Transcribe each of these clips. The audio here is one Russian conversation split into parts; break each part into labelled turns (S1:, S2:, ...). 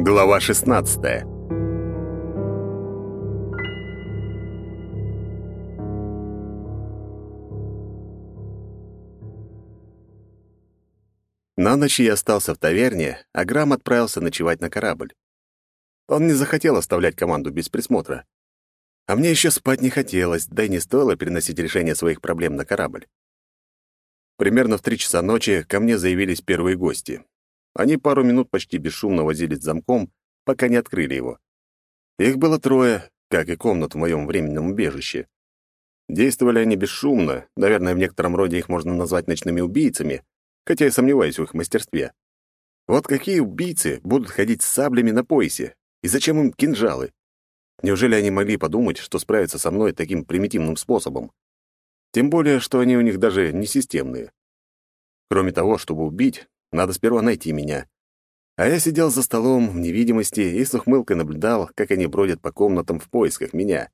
S1: Глава 16. На ночь я остался в таверне, а Грам отправился ночевать на корабль. Он не захотел оставлять команду без присмотра. А мне еще спать не хотелось, да и не стоило переносить решение своих проблем на корабль. Примерно в три часа ночи ко мне заявились первые гости. Они пару минут почти бесшумно возились замком, пока не открыли его. Их было трое, как и комнат в моем временном убежище. Действовали они бесшумно, наверное, в некотором роде их можно назвать ночными убийцами, хотя я сомневаюсь в их мастерстве. Вот какие убийцы будут ходить с саблями на поясе? И зачем им кинжалы? Неужели они могли подумать, что справятся со мной таким примитивным способом? Тем более, что они у них даже не системные. Кроме того, чтобы убить, надо сперва найти меня. А я сидел за столом в невидимости и с ухмылкой наблюдал, как они бродят по комнатам в поисках меня.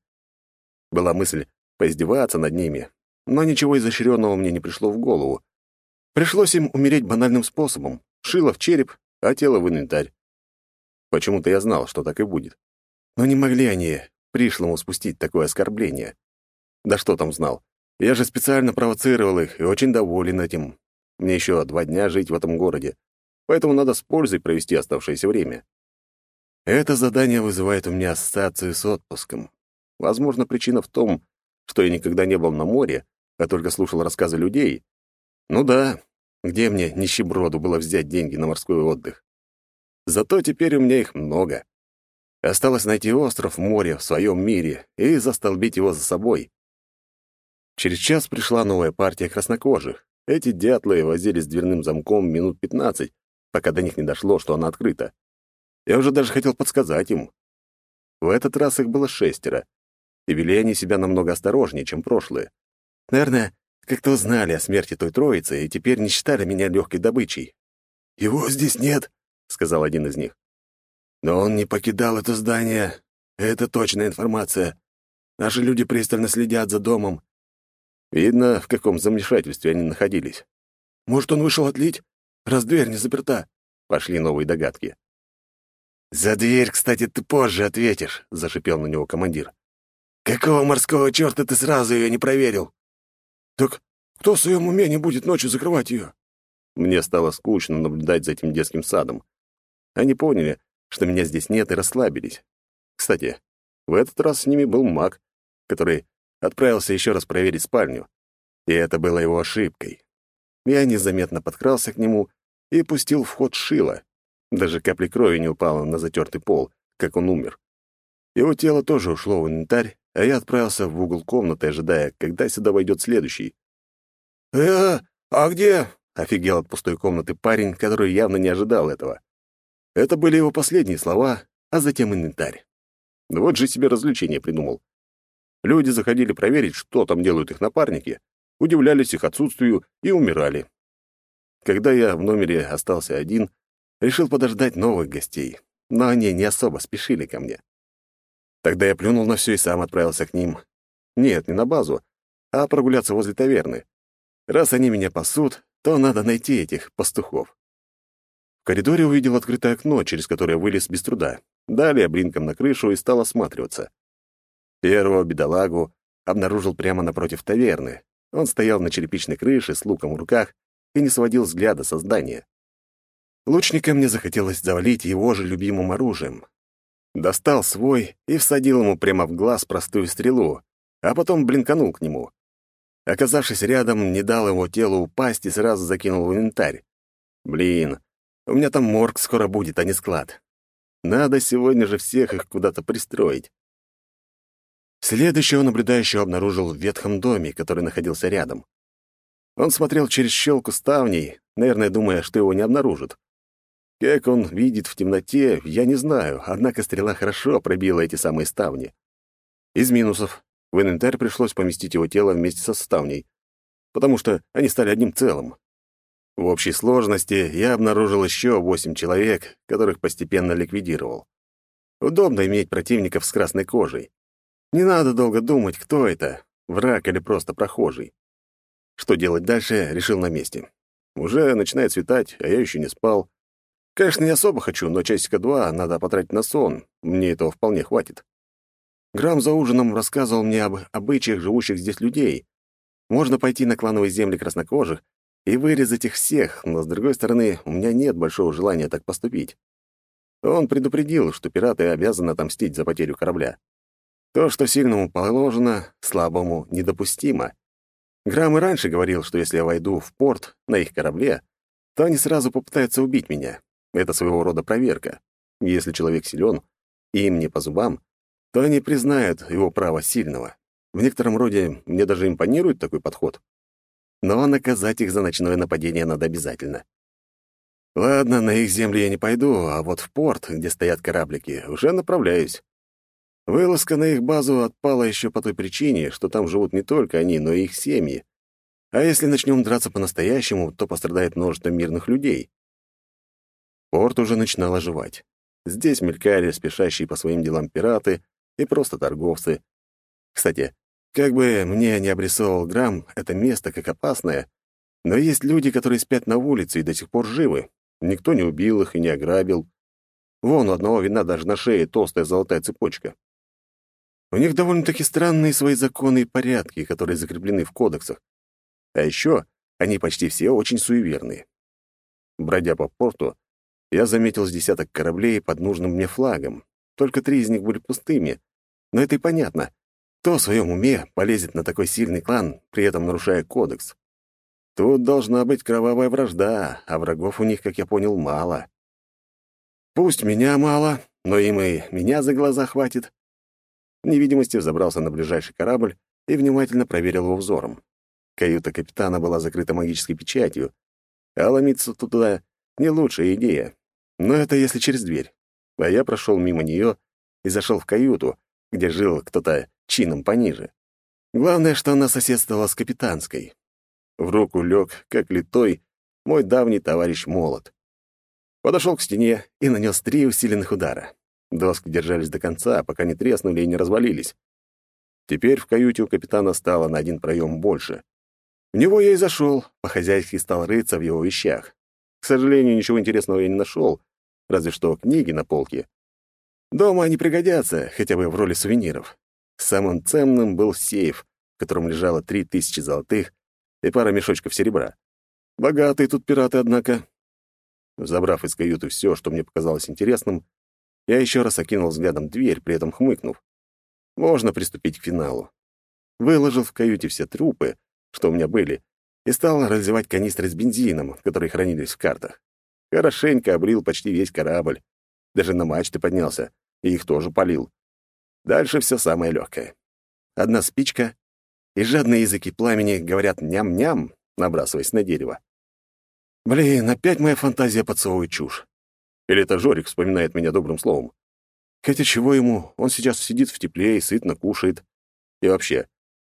S1: Была мысль поиздеваться над ними, но ничего изощренного мне не пришло в голову. Пришлось им умереть банальным способом. Шило в череп, а тело в инвентарь. Почему-то я знал, что так и будет. Но не могли они пришлому спустить такое оскорбление. Да что там знал? Я же специально провоцировал их и очень доволен этим. Мне еще два дня жить в этом городе, поэтому надо с пользой провести оставшееся время. Это задание вызывает у меня ассоциацию с отпуском. Возможно, причина в том, что я никогда не был на море, а только слушал рассказы людей. Ну да, где мне, нищеброду, было взять деньги на морской отдых? Зато теперь у меня их много. Осталось найти остров море в своем мире и застолбить его за собой. Через час пришла новая партия краснокожих. Эти дятлы возились с дверным замком минут пятнадцать, пока до них не дошло, что она открыта. Я уже даже хотел подсказать им. В этот раз их было шестеро, и вели они себя намного осторожнее, чем прошлые. Наверное, как-то узнали о смерти той троицы и теперь не считали меня легкой добычей. «Его здесь нет», — сказал один из них. «Но он не покидал это здание. Это точная информация. Наши люди пристально следят за домом. Видно, в каком замешательстве они находились. Может, он вышел отлить, раз дверь не заперта? Пошли новые догадки. «За дверь, кстати, ты позже ответишь», — зашипел на него командир. «Какого морского черта ты сразу ее не проверил?» «Так кто в своем уме не будет ночью закрывать ее?» Мне стало скучно наблюдать за этим детским садом. Они поняли, что меня здесь нет, и расслабились. Кстати, в этот раз с ними был маг, который отправился еще раз проверить спальню. И это было его ошибкой. Я незаметно подкрался к нему и пустил в ход шило. Даже капли крови не упало на затертый пол, как он умер. Его тело тоже ушло в инвентарь, а я отправился в угол комнаты, ожидая, когда сюда войдет следующий. «Э, а где?» — офигел от пустой комнаты парень, который явно не ожидал этого. Это были его последние слова, а затем инвентарь. Вот же себе развлечение придумал. Люди заходили проверить, что там делают их напарники, удивлялись их отсутствию и умирали. Когда я в номере остался один, решил подождать новых гостей, но они не особо спешили ко мне. Тогда я плюнул на все и сам отправился к ним. Нет, не на базу, а прогуляться возле таверны. Раз они меня пасут, то надо найти этих пастухов. В коридоре увидел открытое окно, через которое вылез без труда. Далее блинком на крышу и стал осматриваться. Первого бедолагу обнаружил прямо напротив таверны. Он стоял на черепичной крыше с луком в руках и не сводил взгляда со здания. Лучника мне захотелось завалить его же любимым оружием. Достал свой и всадил ему прямо в глаз простую стрелу, а потом блинканул к нему. Оказавшись рядом, не дал его телу упасть и сразу закинул в инвентарь. Блин, у меня там морг скоро будет, а не склад. Надо сегодня же всех их куда-то пристроить. Следующего наблюдающего обнаружил в ветхом доме, который находился рядом. Он смотрел через щелку ставней, наверное, думая, что его не обнаружат. Как он видит в темноте, я не знаю, однако стрела хорошо пробила эти самые ставни. Из минусов. В инвентарь пришлось поместить его тело вместе со ставней, потому что они стали одним целым. В общей сложности я обнаружил еще восемь человек, которых постепенно ликвидировал. Удобно иметь противников с красной кожей. Не надо долго думать, кто это, враг или просто прохожий. Что делать дальше, решил на месте. Уже начинает светать, а я еще не спал. Конечно, не особо хочу, но часика два надо потратить на сон. Мне этого вполне хватит. Грамм за ужином рассказывал мне об обычаях живущих здесь людей. Можно пойти на клановые земли краснокожих и вырезать их всех, но, с другой стороны, у меня нет большого желания так поступить. Он предупредил, что пираты обязаны отомстить за потерю корабля. То, что сильному положено, слабому недопустимо. Грамм и раньше говорил, что если я войду в порт на их корабле, то они сразу попытаются убить меня. Это своего рода проверка. Если человек силен и им не по зубам, то они признают его право сильного. В некотором роде мне даже импонирует такой подход. Но наказать их за ночное нападение надо обязательно. Ладно, на их землю я не пойду, а вот в порт, где стоят кораблики, уже направляюсь. Вылазка на их базу отпала еще по той причине, что там живут не только они, но и их семьи. А если начнем драться по-настоящему, то пострадает множество мирных людей. Порт уже начинал оживать. Здесь мелькали спешащие по своим делам пираты, и просто торговцы. Кстати, как бы мне не обрисовывал Грамм это место как опасное, но есть люди, которые спят на улице и до сих пор живы. Никто не убил их и не ограбил. Вон у одного вина даже на шее толстая золотая цепочка. У них довольно-таки странные свои законы и порядки, которые закреплены в кодексах. А еще они почти все очень суеверные. Бродя по порту, я заметил с десяток кораблей под нужным мне флагом. Только три из них были пустыми. Но это и понятно. Кто в своем уме полезет на такой сильный клан, при этом нарушая кодекс? Тут должна быть кровавая вражда, а врагов у них, как я понял, мало. Пусть меня мало, но им и меня за глаза хватит. Невидимости забрался на ближайший корабль и внимательно проверил его взором. Каюта капитана была закрыта магической печатью, а ломиться туда — не лучшая идея. Но это если через дверь а я прошел мимо нее и зашел в каюту, где жил кто-то чином пониже. Главное, что она соседствовала с капитанской. В руку лег, как литой, мой давний товарищ Молот. Подошел к стене и нанес три усиленных удара. Доски держались до конца, пока не треснули и не развалились. Теперь в каюте у капитана стало на один проем больше. В него я и зашел, по-хозяйски стал рыться в его вещах. К сожалению, ничего интересного я не нашел, разве что книги на полке. Дома они пригодятся, хотя бы в роли сувениров. Самым ценным был сейф, в котором лежало три тысячи золотых и пара мешочков серебра. Богатые тут пираты, однако. Забрав из каюты все, что мне показалось интересным, я еще раз окинул взглядом дверь, при этом хмыкнув. Можно приступить к финалу. Выложил в каюте все трупы, что у меня были, и стал разливать канистры с бензином, которые хранились в картах. Хорошенько обрил почти весь корабль. Даже на мачты поднялся, и их тоже полил. Дальше все самое легкое. Одна спичка, и жадные языки пламени говорят «ням-ням», набрасываясь на дерево. Блин, опять моя фантазия подсовывает чушь. Или это Жорик вспоминает меня добрым словом. Хотя чего ему? Он сейчас сидит в тепле и сытно кушает. И вообще,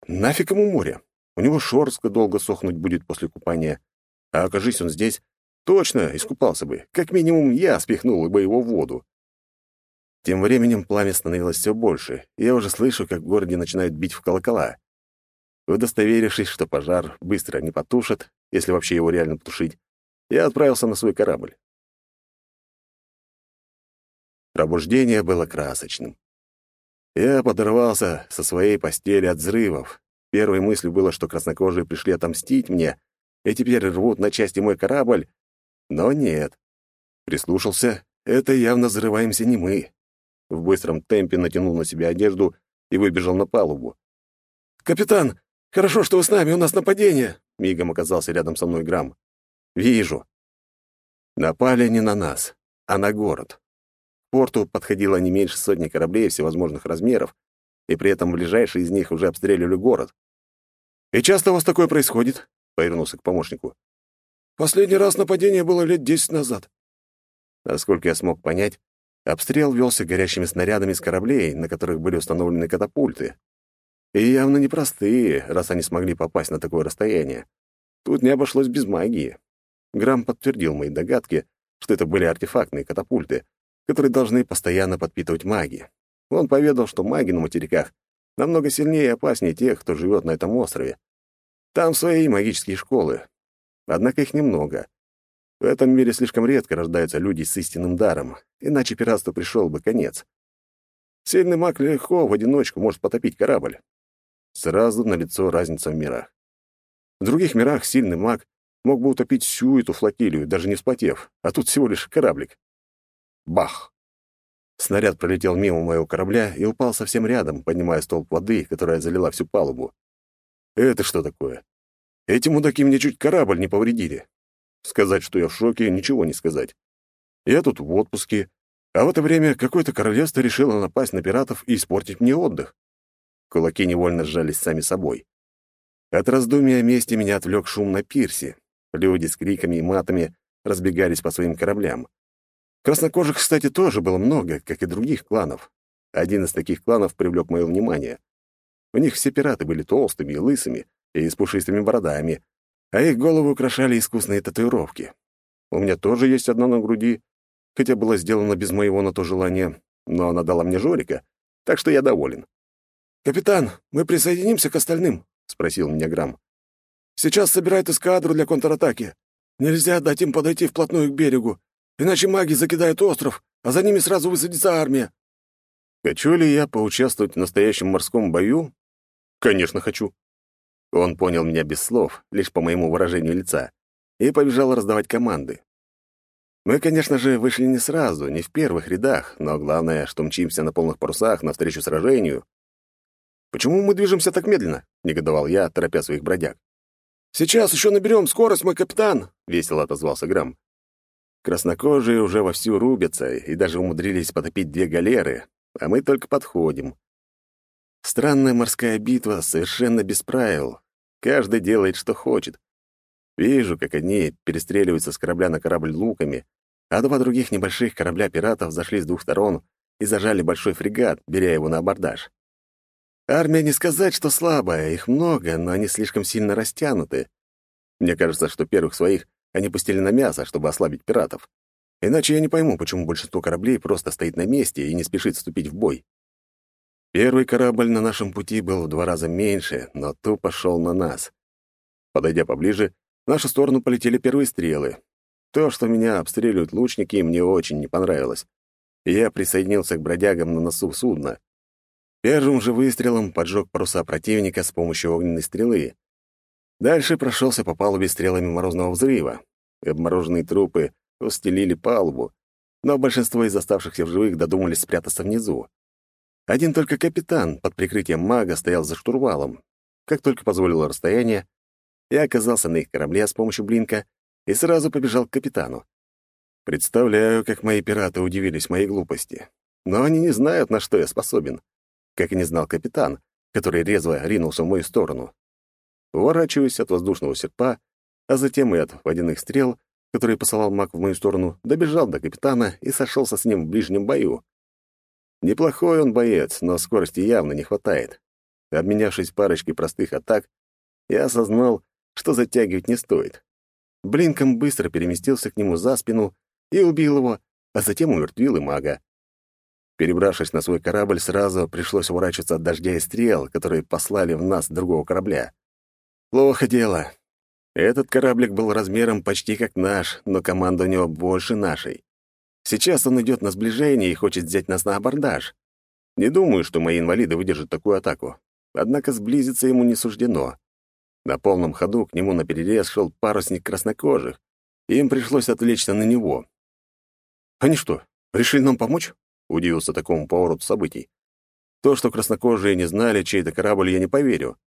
S1: нафиг ему море? У него шорстка долго сохнуть будет после купания. А окажись он здесь, Точно, искупался бы. Как минимум, я спихнул бы его в воду. Тем временем пламя становилось все больше, и я уже слышу, как в городе начинают бить в колокола. Удостоверившись, что пожар быстро не потушат, если вообще его реально потушить, я отправился на свой корабль. Пробуждение было красочным. Я подорвался со своей постели от взрывов. Первой мыслью было, что краснокожие пришли отомстить мне, и теперь рвут на части мой корабль, но нет. Прислушался, это явно взрываемся не мы. В быстром темпе натянул на себя одежду и выбежал на палубу. «Капитан, хорошо, что вы с нами, у нас нападение!» Мигом оказался рядом со мной Грамм. «Вижу». Напали не на нас, а на город. Порту подходило не меньше сотни кораблей всевозможных размеров, и при этом ближайшие из них уже обстреливали город. «И часто у вас такое происходит?» — повернулся к помощнику. Последний раз нападение было лет десять назад. Насколько я смог понять, обстрел велся горящими снарядами с кораблей, на которых были установлены катапульты. И явно непростые, раз они смогли попасть на такое расстояние. Тут не обошлось без магии. Грамм подтвердил мои догадки, что это были артефактные катапульты, которые должны постоянно подпитывать маги. Он поведал, что маги на материках намного сильнее и опаснее тех, кто живет на этом острове. Там свои магические школы, Однако их немного. В этом мире слишком редко рождаются люди с истинным даром, иначе пиратству пришел бы конец. Сильный маг легко в одиночку может потопить корабль. Сразу налицо разница в мирах. В других мирах сильный маг мог бы утопить всю эту флотилию, даже не вспотев, а тут всего лишь кораблик. Бах! Снаряд пролетел мимо моего корабля и упал совсем рядом, поднимая столб воды, которая залила всю палубу. Это что такое? Эти мудаки мне чуть корабль не повредили. Сказать, что я в шоке, ничего не сказать. Я тут в отпуске, а в это время какое-то королевство решило напасть на пиратов и испортить мне отдых. Кулаки невольно сжались сами собой. От раздумия о мести меня отвлек шум на пирсе. Люди с криками и матами разбегались по своим кораблям. Краснокожих, кстати, тоже было много, как и других кланов. Один из таких кланов привлек мое внимание. У них все пираты были толстыми и лысыми, и с пушистыми бородами, а их головы украшали искусные татуировки. У меня тоже есть одна на груди, хотя была сделана без моего на то желания, но она дала мне Жорика, так что я доволен. «Капитан, мы присоединимся к остальным?» — спросил меня Грамм. «Сейчас собирают эскадру для контратаки. Нельзя дать им подойти вплотную к берегу, иначе маги закидают остров, а за ними сразу высадится армия». Хочу ли я поучаствовать в настоящем морском бою? Конечно, хочу. Он понял меня без слов, лишь по моему выражению лица, и побежал раздавать команды. Мы, конечно же, вышли не сразу, не в первых рядах, но главное, что мчимся на полных парусах навстречу сражению. «Почему мы движемся так медленно?» — негодовал я, торопя своих бродяг. «Сейчас еще наберем скорость, мой капитан!» — весело отозвался Грамм. Краснокожие уже вовсю рубятся и даже умудрились потопить две галеры, а мы только подходим. Странная морская битва совершенно без правил. Каждый делает, что хочет. Вижу, как одни перестреливаются с корабля на корабль луками, а два других небольших корабля пиратов зашли с двух сторон и зажали большой фрегат, беря его на абордаж. Армия не сказать, что слабая, их много, но они слишком сильно растянуты. Мне кажется, что первых своих они пустили на мясо, чтобы ослабить пиратов. Иначе я не пойму, почему большинство кораблей просто стоит на месте и не спешит вступить в бой. Первый корабль на нашем пути был в два раза меньше, но тупо шел на нас. Подойдя поближе, в нашу сторону полетели первые стрелы. То, что меня обстреливают лучники, мне очень не понравилось. Я присоединился к бродягам на носу судна. Первым же выстрелом поджег паруса противника с помощью огненной стрелы. Дальше прошелся по палубе стрелами морозного взрыва. Обмороженные трупы устелили палубу, но большинство из оставшихся в живых додумались спрятаться внизу. Один только капитан под прикрытием мага стоял за штурвалом. Как только позволило расстояние, я оказался на их корабле с помощью блинка и сразу побежал к капитану. Представляю, как мои пираты удивились моей глупости. Но они не знают, на что я способен как и не знал капитан, который резво ринулся в мою сторону. Уворачиваясь от воздушного серпа, а затем и от водяных стрел, которые посылал маг в мою сторону, добежал до капитана и сошелся с ним в ближнем бою. Неплохой он боец, но скорости явно не хватает. Обменявшись парочкой простых атак, я осознал, что затягивать не стоит. Блинком быстро переместился к нему за спину и убил его, а затем умертвил и мага. Перебравшись на свой корабль, сразу пришлось уворачиваться от дождя и стрел, которые послали в нас другого корабля. Плохо дело. Этот кораблик был размером почти как наш, но команда у него больше нашей. Сейчас он идет на сближение и хочет взять нас на абордаж. Не думаю, что мои инвалиды выдержат такую атаку. Однако сблизиться ему не суждено. На полном ходу к нему наперерез шел парусник краснокожих, и им пришлось отвлечься на него. «Они что, решили нам помочь?» — удивился такому повороту событий. То, что краснокожие не знали, чей это корабль, я не поверю.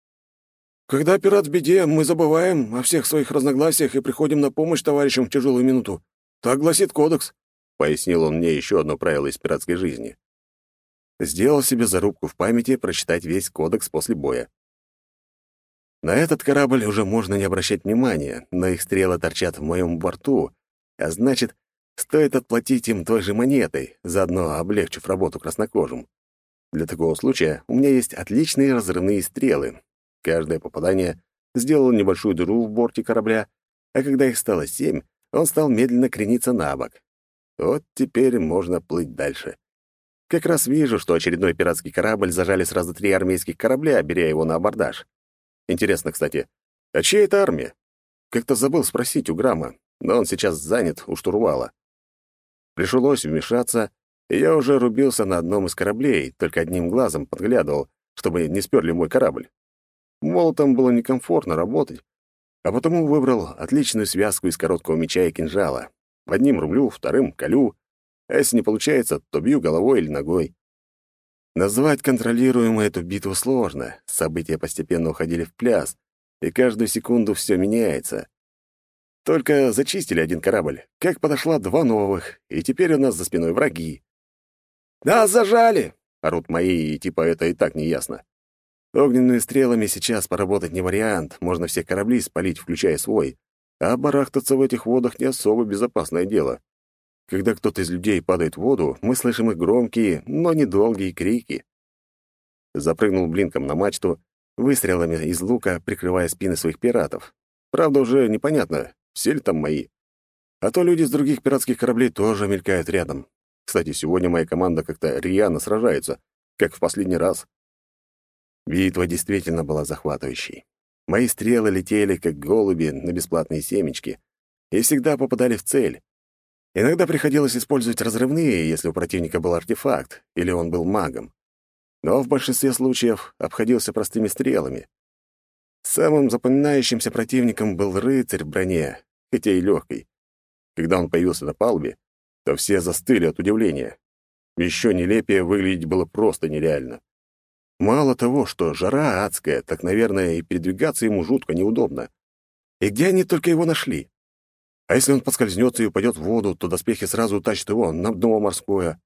S1: «Когда пират в беде, мы забываем о всех своих разногласиях и приходим на помощь товарищам в тяжелую минуту. Так гласит кодекс», — пояснил он мне еще одно правило из пиратской жизни. Сделал себе зарубку в памяти прочитать весь кодекс после боя. На этот корабль уже можно не обращать внимания, но их стрелы торчат в моем борту, а значит, Стоит отплатить им той же монетой, заодно облегчив работу краснокожим. Для такого случая у меня есть отличные разрывные стрелы. Каждое попадание сделало небольшую дыру в борте корабля, а когда их стало семь, он стал медленно крениться на бок. Вот теперь можно плыть дальше. Как раз вижу, что очередной пиратский корабль зажали сразу три армейских корабля, беря его на абордаж. Интересно, кстати, а чья это армия? Как-то забыл спросить у Грамма, но он сейчас занят у штурвала. Пришлось вмешаться, и я уже рубился на одном из кораблей, только одним глазом подглядывал, чтобы не сперли мой корабль. Молотом было некомфортно работать, а потому выбрал отличную связку из короткого меча и кинжала. Одним рублю, вторым — колю, а если не получается, то бью головой или ногой. Назвать контролируемо эту битву сложно, события постепенно уходили в пляс, и каждую секунду все меняется. Только зачистили один корабль, как подошла два новых, и теперь у нас за спиной враги. «Нас зажали!» — орут мои, и типа это и так неясно. Огненными стрелами сейчас поработать не вариант, можно все корабли спалить, включая свой, а барахтаться в этих водах не особо безопасное дело. Когда кто-то из людей падает в воду, мы слышим их громкие, но недолгие крики. Запрыгнул блинком на мачту, выстрелами из лука прикрывая спины своих пиратов. Правда, уже непонятно, все ли там мои. А то люди с других пиратских кораблей тоже мелькают рядом. Кстати, сегодня моя команда как-то рьяно сражается, как в последний раз. Битва действительно была захватывающей. Мои стрелы летели, как голуби, на бесплатные семечки, и всегда попадали в цель. Иногда приходилось использовать разрывные, если у противника был артефакт, или он был магом. Но в большинстве случаев обходился простыми стрелами. Самым запоминающимся противником был рыцарь в броне, хотя и легкой. Когда он появился на палубе, то все застыли от удивления. Еще нелепее выглядеть было просто нереально. Мало того, что жара адская, так, наверное, и передвигаться ему жутко неудобно. И где они только его нашли? А если он подскользнется и упадет в воду, то доспехи сразу утащат его на дно морское.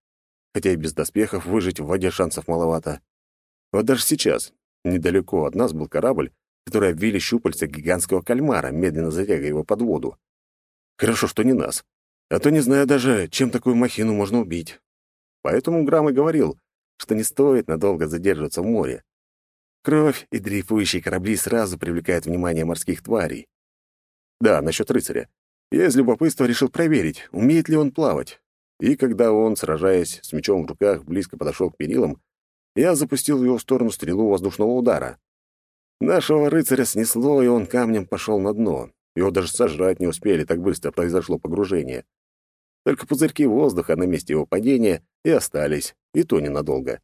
S1: Хотя и без доспехов выжить в воде шансов маловато. Вот даже сейчас, недалеко от нас был корабль, который обвили щупальца гигантского кальмара, медленно затягивая его под воду. Хорошо, что не нас. А то не знаю даже, чем такую махину можно убить. Поэтому Грамм и говорил, что не стоит надолго задерживаться в море. Кровь и дрейфующие корабли сразу привлекают внимание морских тварей. Да, насчет рыцаря. Я из любопытства решил проверить, умеет ли он плавать. И когда он, сражаясь с мечом в руках, близко подошел к перилам, я запустил в его сторону стрелу воздушного удара. Нашего рыцаря снесло, и он камнем пошел на дно. Его даже сожрать не успели, так быстро произошло погружение. Только пузырьки воздуха на месте его падения и остались, и то ненадолго.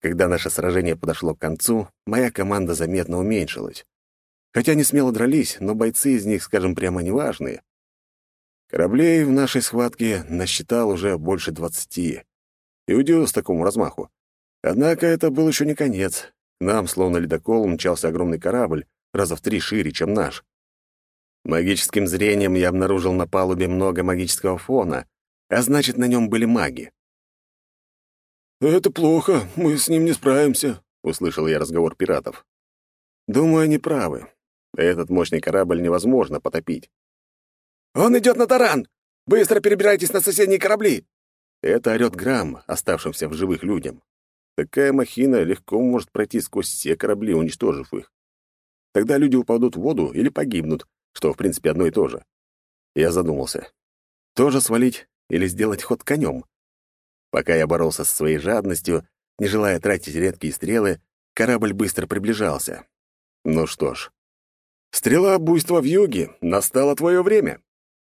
S1: Когда наше сражение подошло к концу, моя команда заметно уменьшилась. Хотя не смело дрались, но бойцы из них, скажем прямо, неважные. Кораблей в нашей схватке насчитал уже больше двадцати. И удивился такому размаху. Однако это был еще не конец. Нам, словно ледокол, мчался огромный корабль, раза в три шире, чем наш. Магическим зрением я обнаружил на палубе много магического фона, а значит, на нем были маги. «Это плохо, мы с ним не справимся», — услышал я разговор пиратов. «Думаю, они правы. Этот мощный корабль невозможно потопить». «Он идет на таран! Быстро перебирайтесь на соседние корабли!» Это орёт Грамм, оставшимся в живых людям. Такая махина легко может пройти сквозь все корабли, уничтожив их. Тогда люди упадут в воду или погибнут, что, в принципе, одно и то же. Я задумался. Тоже свалить или сделать ход конем? Пока я боролся со своей жадностью, не желая тратить редкие стрелы, корабль быстро приближался. Ну что ж. Стрела буйства в юге, настало твое время.